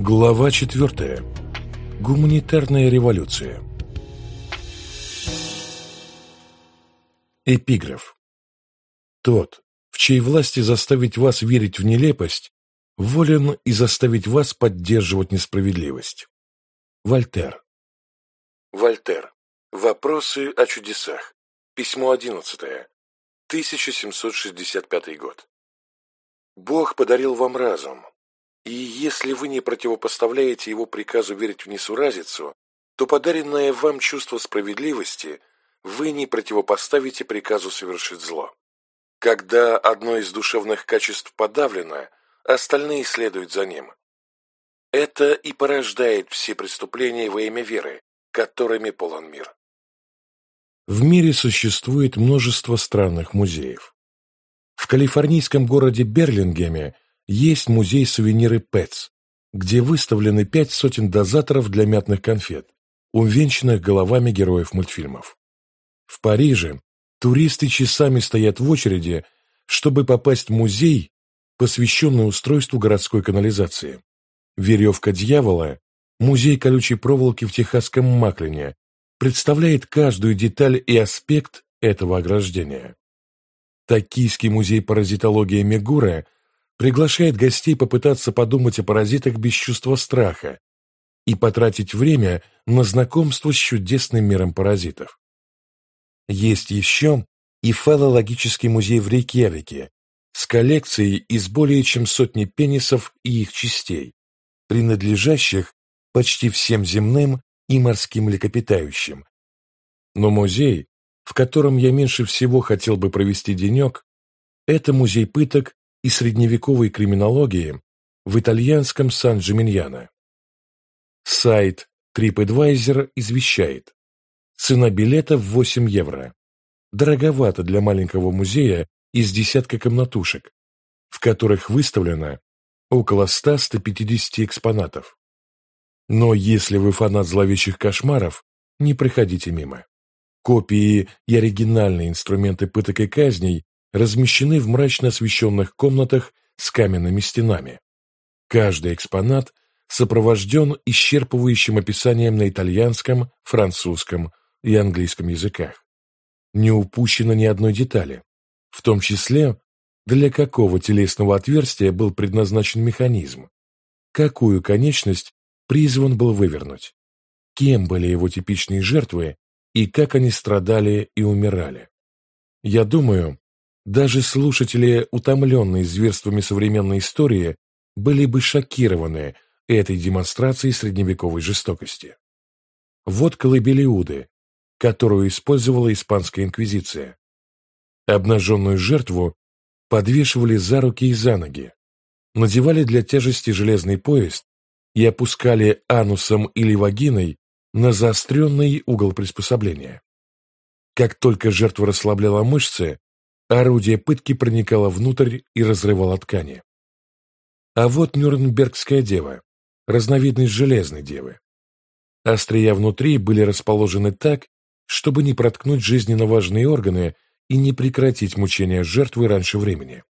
Глава 4. Гуманитарная революция. Эпиграф. Тот, в чьей власти заставить вас верить в нелепость, волен и заставить вас поддерживать несправедливость. Вольтер. Вольтер. Вопросы о чудесах. Письмо 11. 1765 год. Бог подарил вам разум, и если вы не противопоставляете его приказу верить в несуразицу, то подаренное вам чувство справедливости вы не противопоставите приказу совершить зло. Когда одно из душевных качеств подавлено, остальные следуют за ним. Это и порождает все преступления во имя веры, которыми полон мир. В мире существует множество странных музеев. В калифорнийском городе Берлингеме есть музей-сувениры Пэтс, где выставлены пять сотен дозаторов для мятных конфет, увенчанных головами героев мультфильмов. В Париже туристы часами стоят в очереди, чтобы попасть в музей, посвященный устройству городской канализации. Веревка дьявола, музей колючей проволоки в техасском Маклине, представляет каждую деталь и аспект этого ограждения. Токийский музей паразитологии Мегура – приглашает гостей попытаться подумать о паразитах без чувства страха и потратить время на знакомство с чудесным миром паразитов. Есть еще и фалологический музей в Рейкьявике с коллекцией из более чем сотни пенисов и их частей, принадлежащих почти всем земным и морским млекопитающим. Но музей, в котором я меньше всего хотел бы провести денек, это музей пыток и средневековой криминологии в итальянском Сан-Джиминьяно. Сайт TripAdvisor извещает. Цена билета в 8 евро. Дороговато для маленького музея из десятка комнатушек, в которых выставлено около 100-150 экспонатов. Но если вы фанат зловещих кошмаров, не проходите мимо. Копии и оригинальные инструменты пыток и казней размещены в мрачно освещенных комнатах с каменными стенами. Каждый экспонат сопровожден исчерпывающим описанием на итальянском, французском и английском языках. Не упущено ни одной детали, в том числе для какого телесного отверстия был предназначен механизм, какую конечность призван был вывернуть, кем были его типичные жертвы и как они страдали и умирали. Я думаю, даже слушатели, утомленные зверствами современной истории, были бы шокированы этой демонстрацией средневековой жестокости. Вот колыбель Иуды, которую использовала испанская инквизиция. Обнаженную жертву подвешивали за руки и за ноги, надевали для тяжести железный пояс и опускали анусом или вагиной на заостренный угол приспособления. Как только жертва расслабляла мышцы, Орудие пытки проникало внутрь и разрывало ткани. А вот Нюрнбергская дева, разновидность железной девы. Острия внутри были расположены так, чтобы не проткнуть жизненно важные органы и не прекратить мучения жертвы раньше времени.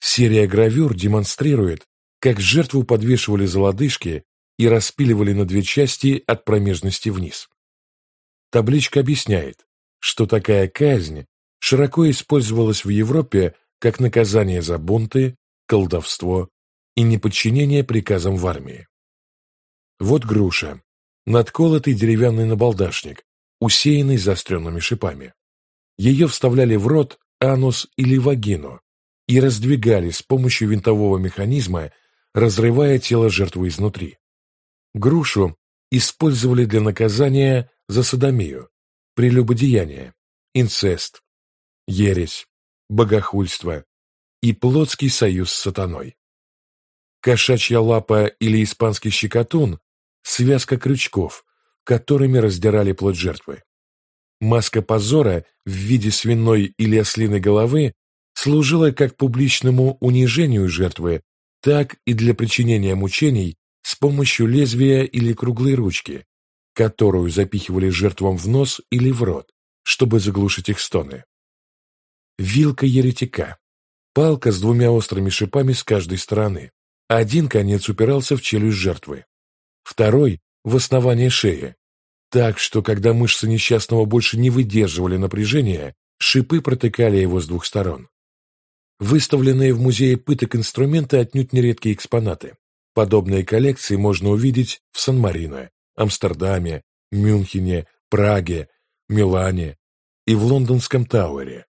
Серия гравюр демонстрирует, как жертву подвешивали за лодыжки и распиливали на две части от промежности вниз. Табличка объясняет, что такая казнь широко использовалось в Европе как наказание за бунты, колдовство и неподчинение приказам в армии. Вот груша, надколотый деревянный набалдашник, усеянный заостренными шипами. Ее вставляли в рот, анус или вагину и раздвигали с помощью винтового механизма, разрывая тело жертвы изнутри. Грушу использовали для наказания за садомию, прелюбодеяние, инцест, ересь, богохульство и плотский союз с сатаной. Кошачья лапа или испанский щекотун – связка крючков, которыми раздирали плоть жертвы. Маска позора в виде свиной или ослиной головы служила как публичному унижению жертвы, так и для причинения мучений с помощью лезвия или круглой ручки, которую запихивали жертвам в нос или в рот, чтобы заглушить их стоны. Вилка еретика. Палка с двумя острыми шипами с каждой стороны. Один конец упирался в челюсть жертвы, второй – в основание шеи, так что, когда мышцы несчастного больше не выдерживали напряжения, шипы протыкали его с двух сторон. Выставленные в музее пыток инструменты отнюдь нередкие экспонаты. Подобные коллекции можно увидеть в Сан-Марино, Амстердаме, Мюнхене, Праге, Милане и в лондонском Тауэре.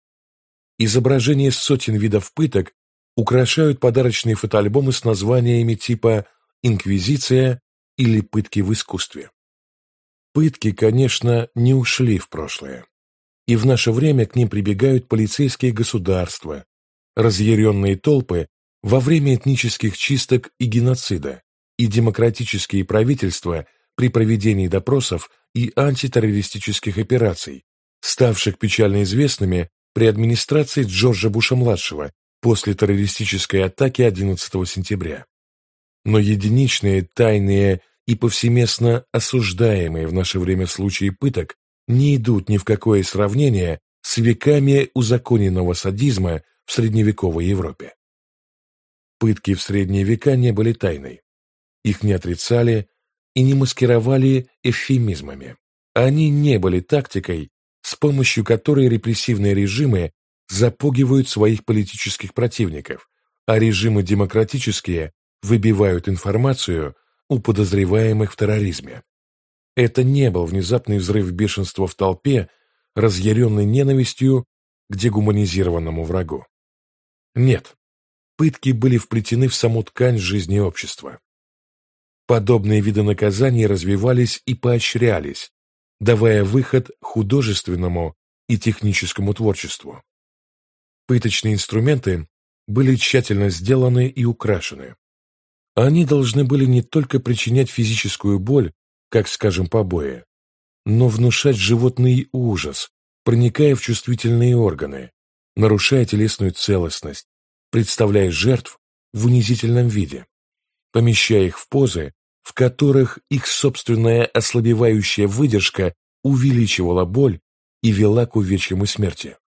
Изображения сотен видов пыток украшают подарочные фотоальбомы с названиями типа «Инквизиция» или «Пытки в искусстве». Пытки, конечно, не ушли в прошлое. И в наше время к ним прибегают полицейские государства, разъяренные толпы во время этнических чисток и геноцида, и демократические правительства при проведении допросов и антитеррористических операций, ставших печально известными при администрации Джорджа Буша-младшего после террористической атаки 11 сентября. Но единичные, тайные и повсеместно осуждаемые в наше время случаи пыток не идут ни в какое сравнение с веками узаконенного садизма в средневековой Европе. Пытки в средние века не были тайной. Их не отрицали и не маскировали эвфемизмами. Они не были тактикой, помощью которой репрессивные режимы запугивают своих политических противников, а режимы демократические выбивают информацию у подозреваемых в терроризме. Это не был внезапный взрыв бешенства в толпе, разъяренной ненавистью к дегуманизированному врагу. Нет, пытки были вплетены в саму ткань жизни общества. Подобные виды наказаний развивались и поощрялись, давая выход художественному и техническому творчеству. Пыточные инструменты были тщательно сделаны и украшены. Они должны были не только причинять физическую боль, как, скажем, побои, но внушать животный ужас, проникая в чувствительные органы, нарушая телесную целостность, представляя жертв в унизительном виде, помещая их в позы, в которых их собственная ослабевающая выдержка увеличивала боль и вела к увечьям и смерти.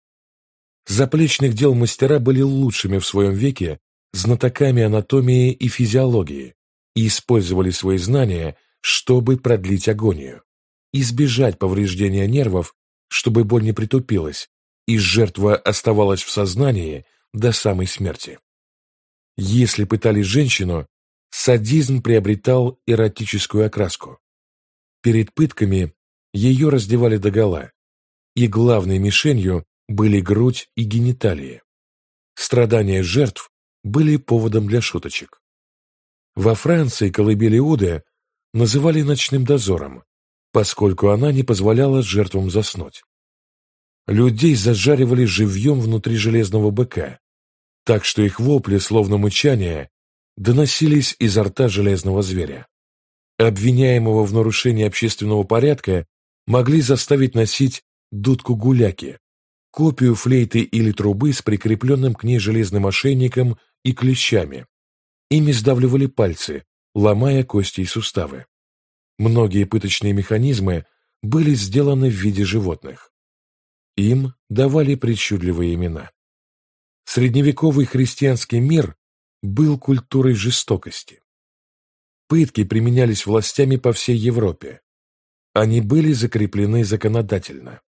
Заплечных дел мастера были лучшими в своем веке знатоками анатомии и физиологии и использовали свои знания, чтобы продлить агонию, избежать повреждения нервов, чтобы боль не притупилась, и жертва оставалась в сознании до самой смерти. Если пытали женщину, садизм приобретал эротическую окраску. Перед пытками ее раздевали догола, и главной мишенью были грудь и гениталии. Страдания жертв были поводом для шуточек. Во Франции колыбели Иуды называли ночным дозором, поскольку она не позволяла жертвам заснуть. Людей зажаривали живьем внутри железного быка, так что их вопли, словно мычание, доносились изо рта железного зверя. Обвиняемого в нарушении общественного порядка могли заставить носить дудку гуляки, копию флейты или трубы с прикрепленным к ней железным ошейником и клещами. Ими сдавливали пальцы, ломая кости и суставы. Многие пыточные механизмы были сделаны в виде животных. Им давали причудливые имена. Средневековый христианский мир был культурой жестокости. Пытки применялись властями по всей Европе. Они были закреплены законодательно.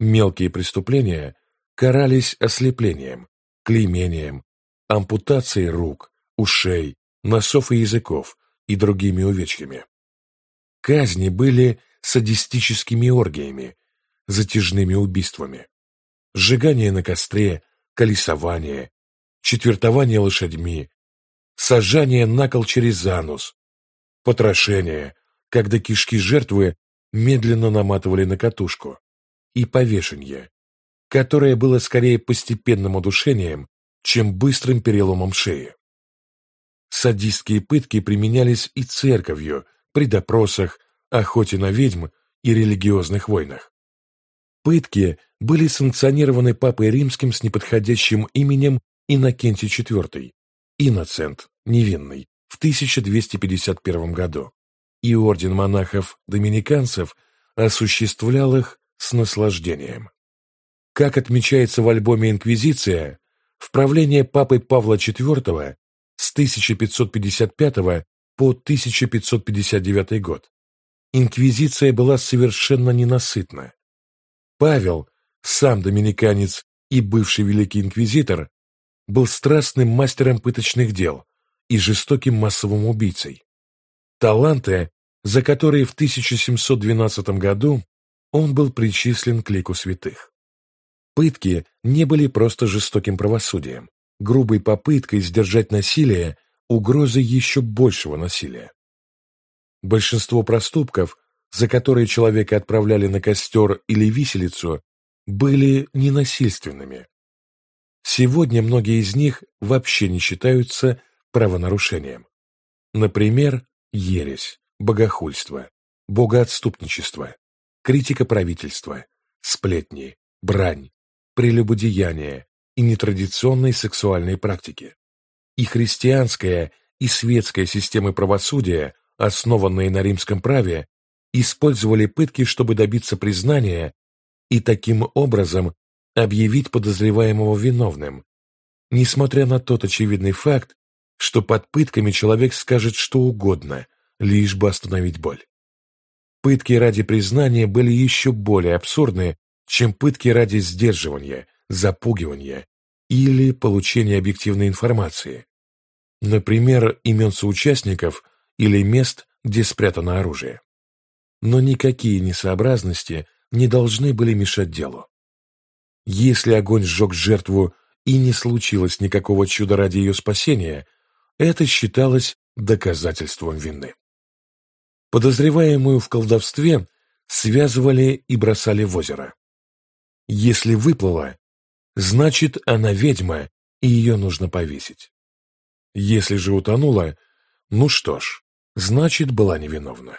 Мелкие преступления карались ослеплением, клеймением, ампутацией рук, ушей, носов и языков и другими увечьями. Казни были садистическими оргиями, затяжными убийствами. Сжигание на костре, колесование, четвертование лошадьми, сажание на кол через занус, потрошение, когда кишки жертвы медленно наматывали на катушку, и повешение, которое было скорее постепенным удушением, чем быстрым переломом шеи. Садистские пытки применялись и церковью при допросах, охоте на ведьм и религиозных войнах. Пытки были санкционированы Папой Римским с неподходящим именем Иннокентий IV, Иноцент, невинный, в 1251 году, и орден монахов-доминиканцев осуществлял их с наслаждением. Как отмечается в альбоме «Инквизиция», в правление папы Павла IV с 1555 по 1559 год. Инквизиция была совершенно ненасытна. Павел, сам доминиканец и бывший великий инквизитор, был страстным мастером пыточных дел и жестоким массовым убийцей. Таланты, за которые в 1712 году он был причислен к лику святых. Пытки не были просто жестоким правосудием, грубой попыткой сдержать насилие, угрозой еще большего насилия. Большинство проступков, за которые человека отправляли на костер или виселицу, были ненасильственными. Сегодня многие из них вообще не считаются правонарушением. Например, ересь, богохульство, богоотступничество, критика правительства, сплетни, брань, прелюбодеяние и нетрадиционные сексуальные практики. И христианская, и светская системы правосудия, основанные на римском праве, использовали пытки, чтобы добиться признания и таким образом объявить подозреваемого виновным, несмотря на тот очевидный факт, что под пытками человек скажет что угодно, лишь бы остановить боль. Пытки ради признания были еще более абсурдны, чем пытки ради сдерживания, запугивания или получения объективной информации. Например, имен соучастников или мест, где спрятано оружие. Но никакие несообразности не должны были мешать делу. Если огонь сжег жертву и не случилось никакого чуда ради ее спасения, это считалось доказательством вины. Подозреваемую в колдовстве связывали и бросали в озеро. Если выплыла, значит, она ведьма, и ее нужно повесить. Если же утонула, ну что ж, значит, была невиновна.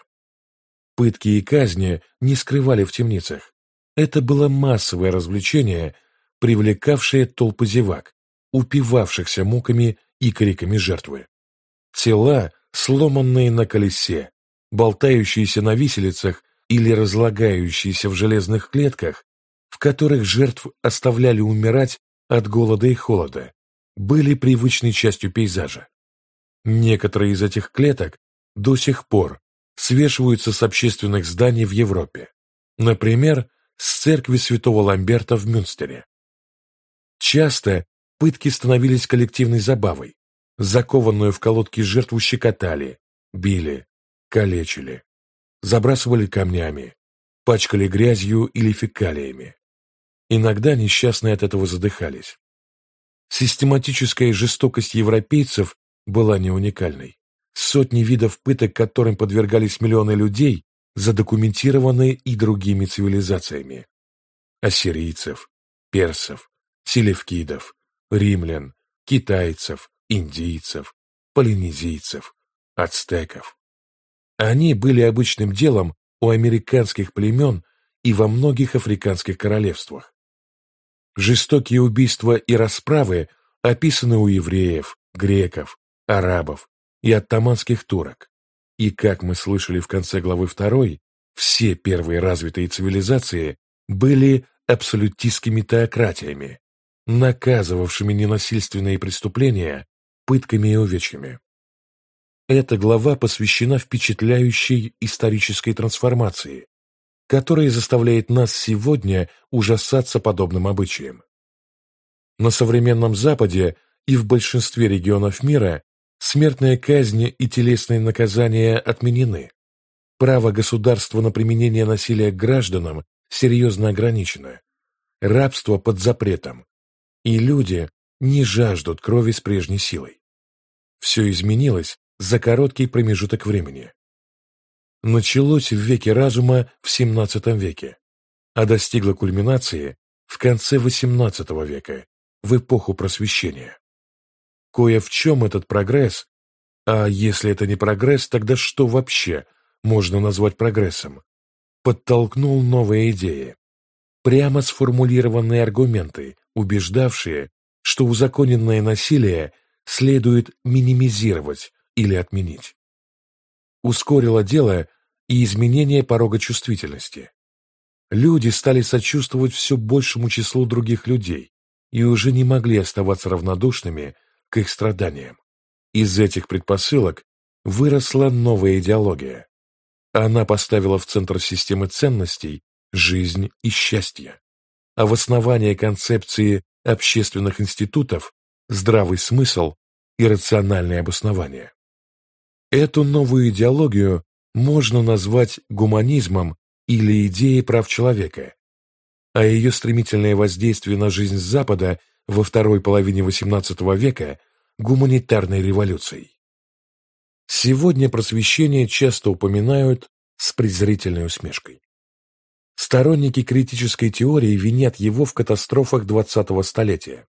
Пытки и казни не скрывали в темницах. Это было массовое развлечение, привлекавшее толпы зевак, упивавшихся муками и криками жертвы. Тела, сломанные на колесе, болтающиеся на виселицах или разлагающиеся в железных клетках, в которых жертв оставляли умирать от голода и холода, были привычной частью пейзажа. Некоторые из этих клеток до сих пор свешиваются с общественных зданий в Европе, например, с церкви святого Ламберта в Мюнстере. Часто пытки становились коллективной забавой, закованную в колодки жертву щекотали, били, калечили, забрасывали камнями, пачкали грязью или фекалиями. Иногда несчастные от этого задыхались. Систематическая жестокость европейцев была не уникальной. Сотни видов пыток, которым подвергались миллионы людей, задокументированы и другими цивилизациями. Ассирийцев, персов, селевкидов, римлян, китайцев, индийцев, полинезийцев, ацтеков. Они были обычным делом у американских племен и во многих африканских королевствах. Жестокие убийства и расправы описаны у евреев, греков, арабов и оттаманских турок. И, как мы слышали в конце главы 2, все первые развитые цивилизации были абсолютистскими теократиями, наказывавшими ненасильственные преступления пытками и увечьями. Эта глава посвящена впечатляющей исторической трансформации, которая заставляет нас сегодня ужасаться подобным обычаям. На современном Западе и в большинстве регионов мира смертная казнь и телесные наказания отменены. Право государства на применение насилия к гражданам серьезно ограничено. Рабство под запретом. И люди не жаждут крови с прежней силой. Все изменилось за короткий промежуток времени началось в веке разума в XVII веке, а достигло кульминации в конце XVIII века, в эпоху просвещения. Кое в чем этот прогресс, а если это не прогресс, тогда что вообще можно назвать прогрессом, подтолкнул новые идеи, прямо сформулированные аргументы, убеждавшие, что узаконенное насилие следует минимизировать или отменить. Ускорило дело и изменение порога чувствительности. Люди стали сочувствовать все большему числу других людей и уже не могли оставаться равнодушными к их страданиям. Из этих предпосылок выросла новая идеология. Она поставила в центр системы ценностей жизнь и счастье, а в основание концепции общественных институтов здравый смысл и рациональное обоснование. Эту новую идеологию можно назвать гуманизмом или идеей прав человека, а ее стремительное воздействие на жизнь Запада во второй половине XVIII века – гуманитарной революцией. Сегодня просвещение часто упоминают с презрительной усмешкой. Сторонники критической теории винят его в катастрофах 20-го столетия.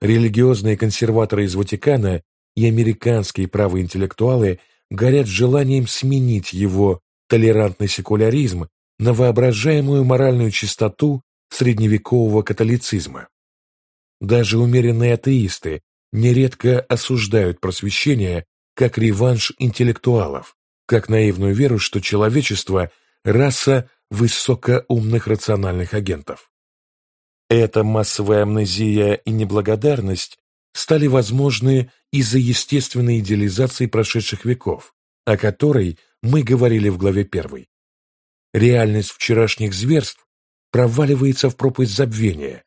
Религиозные консерваторы из Ватикана и американские правоинтеллектуалы горят желанием сменить его толерантный секуляризм на воображаемую моральную чистоту средневекового католицизма. Даже умеренные атеисты нередко осуждают просвещение как реванш интеллектуалов, как наивную веру, что человечество – раса высокоумных рациональных агентов. Эта массовая амнезия и неблагодарность стали возможны из-за естественной идеализации прошедших веков, о которой мы говорили в главе 1. Реальность вчерашних зверств проваливается в пропасть забвения,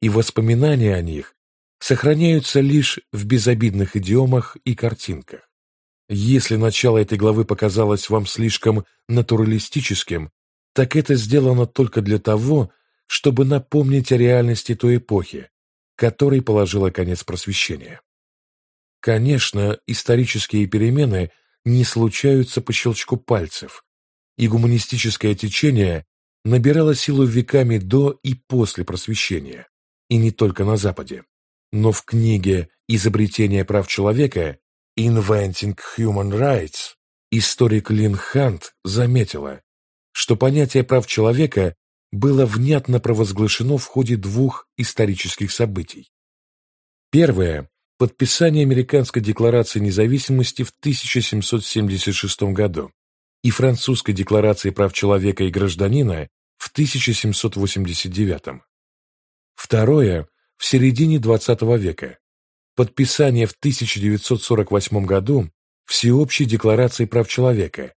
и воспоминания о них сохраняются лишь в безобидных идиомах и картинках. Если начало этой главы показалось вам слишком натуралистическим, так это сделано только для того, чтобы напомнить о реальности той эпохи, которой положила конец просвещения. Конечно, исторические перемены не случаются по щелчку пальцев, и гуманистическое течение набирало силу веками до и после просвещения, и не только на Западе. Но в книге «Изобретение прав человека» Inventing Human Rights историк Лин Хант заметила, что понятие прав человека было внятно провозглашено в ходе двух исторических событий. Первое – подписание Американской декларации независимости в 1776 году и Французской декларации прав человека и гражданина в 1789. Второе – в середине XX века. Подписание в 1948 году Всеобщей декларации прав человека,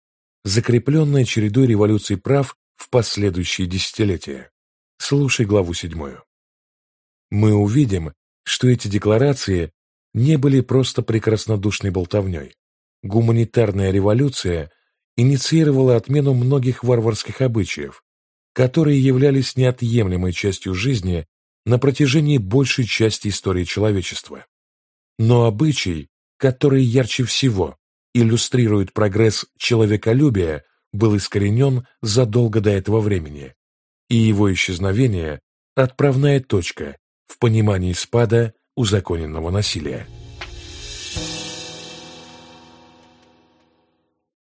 закрепленное чередой революций прав в последующие десятилетия. Слушай главу седьмую. Мы увидим, что эти декларации не были просто прекраснодушной болтовней. Гуманитарная революция инициировала отмену многих варварских обычаев, которые являлись неотъемлемой частью жизни на протяжении большей части истории человечества. Но обычай, который ярче всего иллюстрирует прогресс человеколюбия, был искоренен задолго до этого времени, и его исчезновение – отправная точка в понимании спада узаконенного насилия.